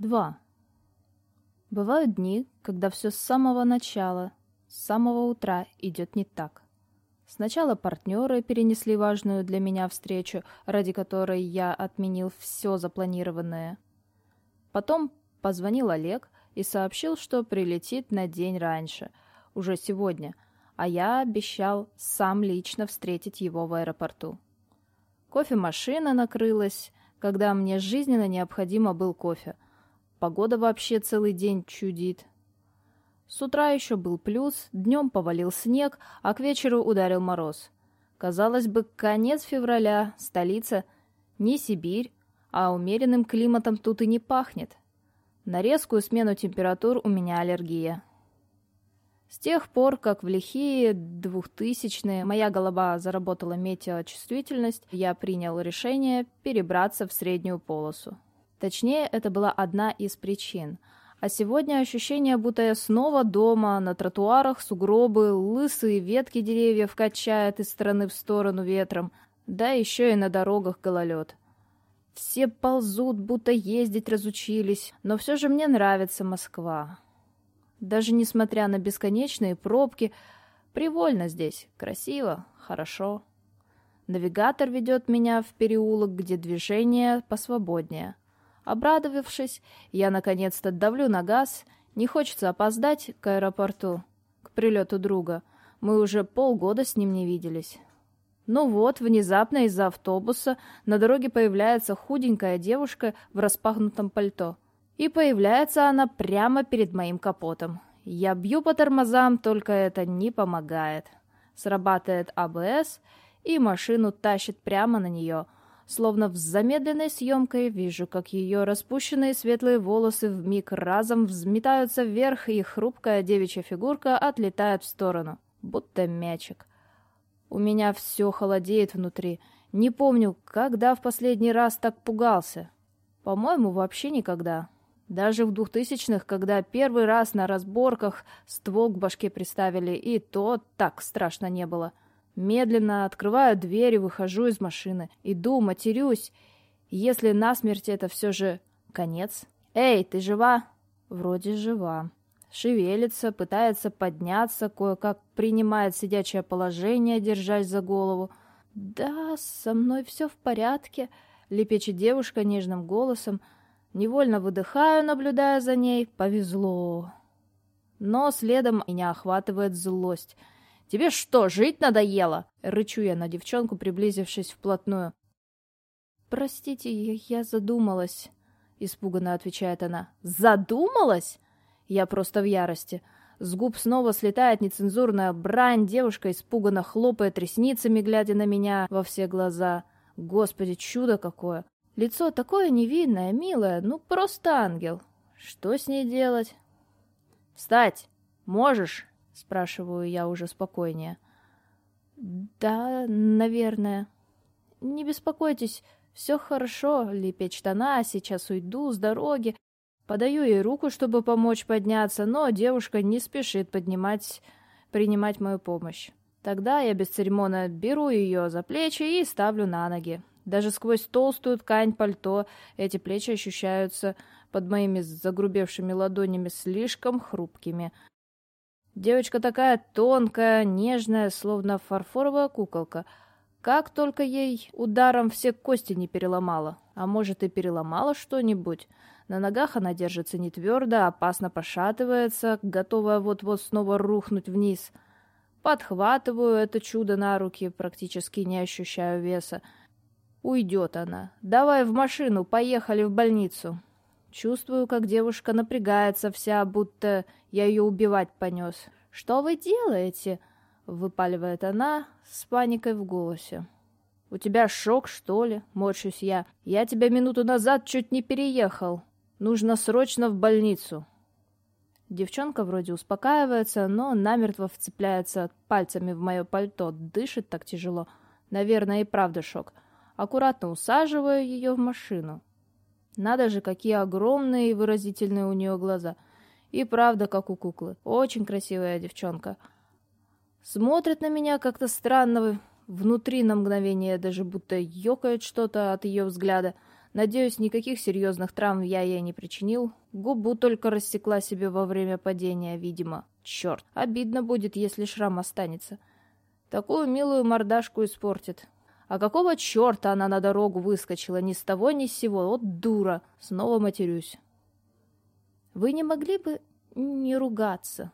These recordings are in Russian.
2. Бывают дни, когда все с самого начала, с самого утра идет не так. Сначала партнеры перенесли важную для меня встречу, ради которой я отменил все запланированное. Потом позвонил Олег и сообщил, что прилетит на день раньше, уже сегодня, а я обещал сам лично встретить его в аэропорту. Кофемашина накрылась, когда мне жизненно необходимо был кофе. Погода вообще целый день чудит. С утра еще был плюс, днем повалил снег, а к вечеру ударил мороз. Казалось бы, конец февраля, столица, не Сибирь, а умеренным климатом тут и не пахнет. На резкую смену температур у меня аллергия. С тех пор, как в лихие двухтысячные моя голова заработала метеочувствительность, я принял решение перебраться в среднюю полосу. Точнее, это была одна из причин. А сегодня ощущение, будто я снова дома, на тротуарах сугробы, лысые ветки деревьев качают из стороны в сторону ветром, да еще и на дорогах гололед. Все ползут, будто ездить разучились, но все же мне нравится Москва. Даже несмотря на бесконечные пробки, привольно здесь, красиво, хорошо. Навигатор ведет меня в переулок, где движение посвободнее. Обрадовавшись, я наконец-то давлю на газ. Не хочется опоздать к аэропорту, к прилету друга. Мы уже полгода с ним не виделись. Ну вот, внезапно из-за автобуса на дороге появляется худенькая девушка в распахнутом пальто. И появляется она прямо перед моим капотом. Я бью по тормозам, только это не помогает. Срабатывает АБС, и машину тащит прямо на нее. Словно в замедленной съемкой вижу, как ее распущенные светлые волосы в миг разом взметаются вверх, и хрупкая девичья фигурка отлетает в сторону, будто мячик. У меня все холодеет внутри. Не помню, когда в последний раз так пугался. По-моему, вообще никогда. Даже в двухтысячных, когда первый раз на разборках ствол к башке приставили, и то так страшно не было. Медленно открываю дверь и выхожу из машины. Иду, матерюсь. Если насмерть это все же конец. «Эй, ты жива?» Вроде жива. Шевелится, пытается подняться, кое-как принимает сидячее положение, держась за голову. «Да, со мной все в порядке», — лепечет девушка нежным голосом, — Невольно выдыхаю, наблюдая за ней. Повезло. Но следом меня охватывает злость. «Тебе что, жить надоело?» Рычу я на девчонку, приблизившись вплотную. «Простите, я задумалась», — испуганно отвечает она. «Задумалась?» Я просто в ярости. С губ снова слетает нецензурная брань, девушка испуганно хлопает ресницами, глядя на меня во все глаза. Господи, чудо какое! Лицо такое невинное, милое, ну просто ангел. Что с ней делать? «Встать! Можешь?» — спрашиваю я уже спокойнее. «Да, наверное. Не беспокойтесь, все хорошо», — лепечет она, «сейчас уйду с дороги». Подаю ей руку, чтобы помочь подняться, но девушка не спешит поднимать, принимать мою помощь. Тогда я без церемона беру ее за плечи и ставлю на ноги. Даже сквозь толстую ткань пальто эти плечи ощущаются под моими загрубевшими ладонями слишком хрупкими. Девочка такая тонкая, нежная, словно фарфоровая куколка. Как только ей ударом все кости не переломала. А может и переломала что-нибудь. На ногах она держится не твердо, опасно пошатывается, готовая вот-вот снова рухнуть вниз. Подхватываю это чудо на руки, практически не ощущаю веса. Уйдет она. Давай в машину, поехали в больницу. Чувствую, как девушка напрягается вся, будто я ее убивать понес. «Что вы делаете?» — выпаливает она с паникой в голосе. «У тебя шок, что ли?» — морщусь я. «Я тебя минуту назад чуть не переехал. Нужно срочно в больницу». Девчонка вроде успокаивается, но намертво вцепляется пальцами в мое пальто, дышит так тяжело. Наверное, и правда шок аккуратно усаживаю ее в машину. Надо же, какие огромные и выразительные у нее глаза. И правда, как у куклы. Очень красивая девчонка. Смотрит на меня как-то странно, внутри на мгновение даже будто ёкает что-то от ее взгляда. Надеюсь, никаких серьезных травм я ей не причинил. Губу только рассекла себе во время падения, видимо. Черт, обидно будет, если шрам останется. Такую милую мордашку испортит. А какого черта она на дорогу выскочила? Ни с того, ни с сего. Вот дура. Снова матерюсь. Вы не могли бы не ругаться?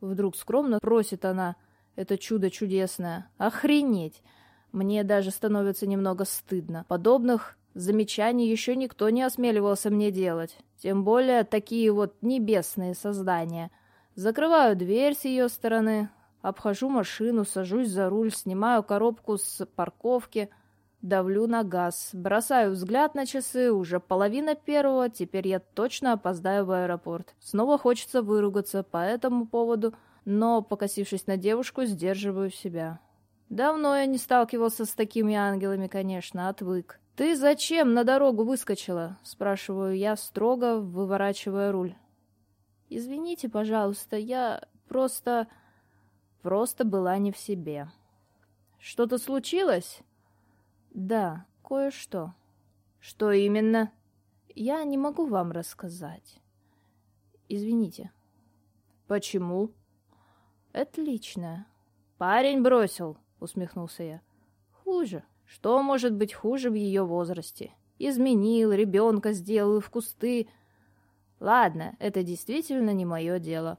Вдруг скромно просит она. Это чудо чудесное. Охренеть! Мне даже становится немного стыдно. Подобных замечаний еще никто не осмеливался мне делать. Тем более такие вот небесные создания. Закрываю дверь с ее стороны, Обхожу машину, сажусь за руль, снимаю коробку с парковки, давлю на газ, бросаю взгляд на часы, уже половина первого, теперь я точно опоздаю в аэропорт. Снова хочется выругаться по этому поводу, но, покосившись на девушку, сдерживаю себя. Давно я не сталкивался с такими ангелами, конечно, отвык. «Ты зачем на дорогу выскочила?» — спрашиваю я, строго выворачивая руль. «Извините, пожалуйста, я просто...» Просто была не в себе. «Что-то случилось?» «Да, кое-что». «Что именно?» «Я не могу вам рассказать. Извините». «Почему?» «Это личное». «Парень бросил», — усмехнулся я. «Хуже. Что может быть хуже в ее возрасте? Изменил, ребенка сделал в кусты. Ладно, это действительно не мое дело.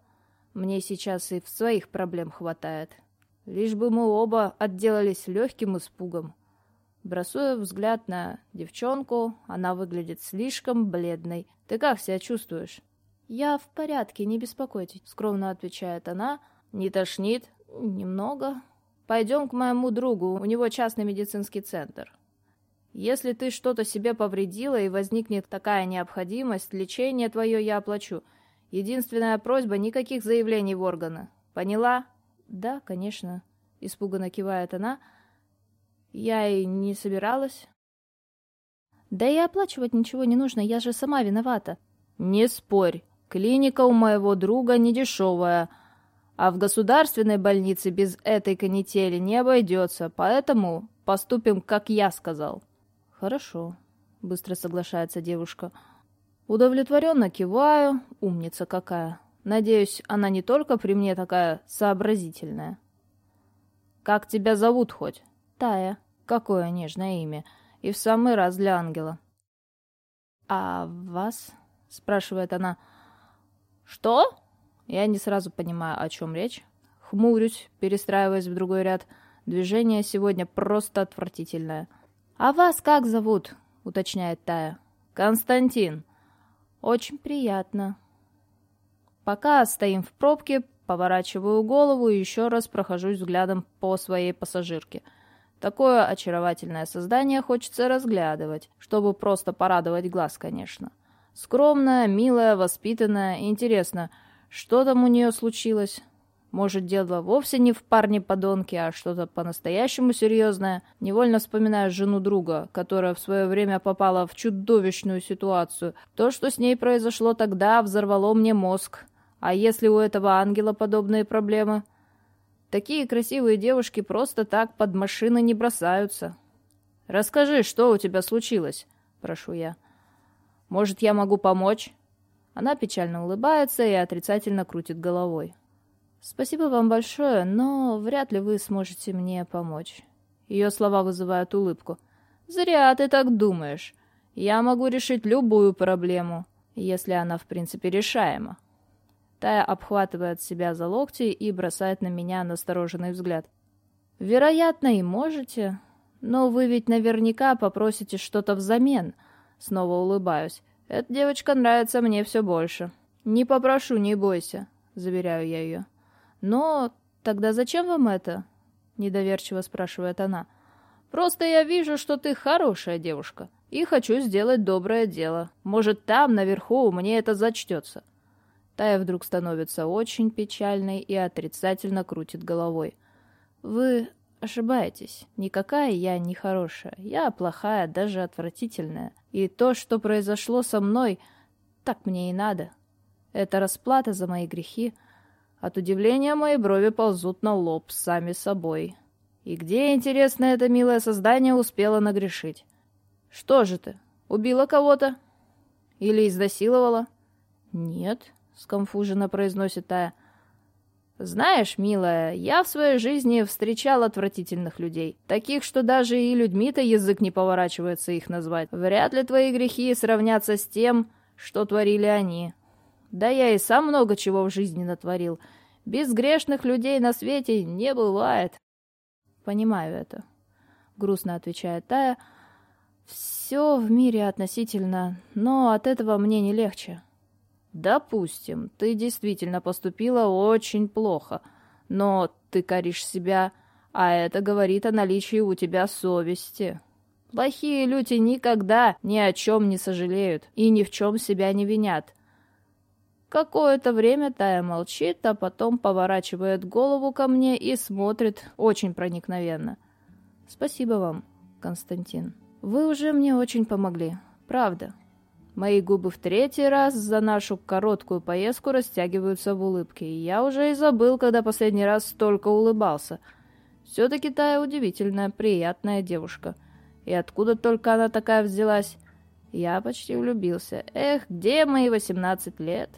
Мне сейчас и в своих проблем хватает. Лишь бы мы оба отделались легким испугом. Бросаю взгляд на девчонку, она выглядит слишком бледной. Ты как себя чувствуешь? Я в порядке, не беспокойтесь, скромно отвечает она. Не тошнит? Немного. Пойдем к моему другу, у него частный медицинский центр. Если ты что-то себе повредила и возникнет такая необходимость, лечение твое я оплачу. Единственная просьба — никаких заявлений в органы. Поняла? Да, конечно. Испуганно кивает она. Я и не собиралась. Да и оплачивать ничего не нужно, я же сама виновата. Не спорь. Клиника у моего друга не дешевая, а в государственной больнице без этой канители не обойдется, поэтому поступим, как я сказал. Хорошо, быстро соглашается девушка. Удовлетворенно киваю, умница какая. Надеюсь, она не только при мне такая сообразительная. «Как тебя зовут хоть?» «Тая». «Какое нежное имя. И в самый раз для ангела». «А вас?» — спрашивает она. «Что?» Я не сразу понимаю, о чем речь. Хмурюсь, перестраиваясь в другой ряд. Движение сегодня просто отвратительное. «А вас как зовут?» — уточняет Тая. «Константин». Очень приятно. Пока стоим в пробке, поворачиваю голову и еще раз прохожусь взглядом по своей пассажирке. Такое очаровательное создание хочется разглядывать, чтобы просто порадовать глаз, конечно. Скромная, милая, воспитанная. Интересно, что там у нее случилось? Может, дело вовсе не в парне-подонке, а что-то по-настоящему серьезное. Невольно вспоминаю жену друга, которая в свое время попала в чудовищную ситуацию. То, что с ней произошло тогда, взорвало мне мозг. А если у этого ангела подобные проблемы? Такие красивые девушки просто так под машины не бросаются. «Расскажи, что у тебя случилось?» – прошу я. «Может, я могу помочь?» Она печально улыбается и отрицательно крутит головой. «Спасибо вам большое, но вряд ли вы сможете мне помочь». Ее слова вызывают улыбку. «Зря ты так думаешь. Я могу решить любую проблему, если она в принципе решаема». Тая обхватывает себя за локти и бросает на меня настороженный взгляд. «Вероятно, и можете, но вы ведь наверняка попросите что-то взамен». Снова улыбаюсь. «Эта девочка нравится мне все больше». «Не попрошу, не бойся», — заверяю я ее. «Но тогда зачем вам это?» — недоверчиво спрашивает она. «Просто я вижу, что ты хорошая девушка, и хочу сделать доброе дело. Может, там, наверху, мне это зачтется». Тая вдруг становится очень печальной и отрицательно крутит головой. «Вы ошибаетесь. Никакая я не хорошая. Я плохая, даже отвратительная. И то, что произошло со мной, так мне и надо. Это расплата за мои грехи, от удивления мои брови ползут на лоб сами собой. И где, интересно, это милое создание успело нагрешить? Что же ты? Убила кого-то? Или изнасиловала?» «Нет», — скомфуженно произносит Тая. «Знаешь, милая, я в своей жизни встречал отвратительных людей. Таких, что даже и людьми-то язык не поворачивается их назвать. Вряд ли твои грехи сравнятся с тем, что творили они. Да я и сам много чего в жизни натворил. Безгрешных людей на свете не бывает». «Понимаю это», — грустно отвечает Тая. «Все в мире относительно, но от этого мне не легче». Допустим, ты действительно поступила очень плохо, но ты коришь себя, а это говорит о наличии у тебя совести. Плохие люди никогда ни о чем не сожалеют и ни в чем себя не винят. Какое-то время Тая молчит, а потом поворачивает голову ко мне и смотрит очень проникновенно. «Спасибо вам, Константин. Вы уже мне очень помогли. Правда. Мои губы в третий раз за нашу короткую поездку растягиваются в улыбке, и я уже и забыл, когда последний раз столько улыбался. Все-таки Тая удивительная, приятная девушка. И откуда только она такая взялась? Я почти влюбился. Эх, где мои восемнадцать лет?»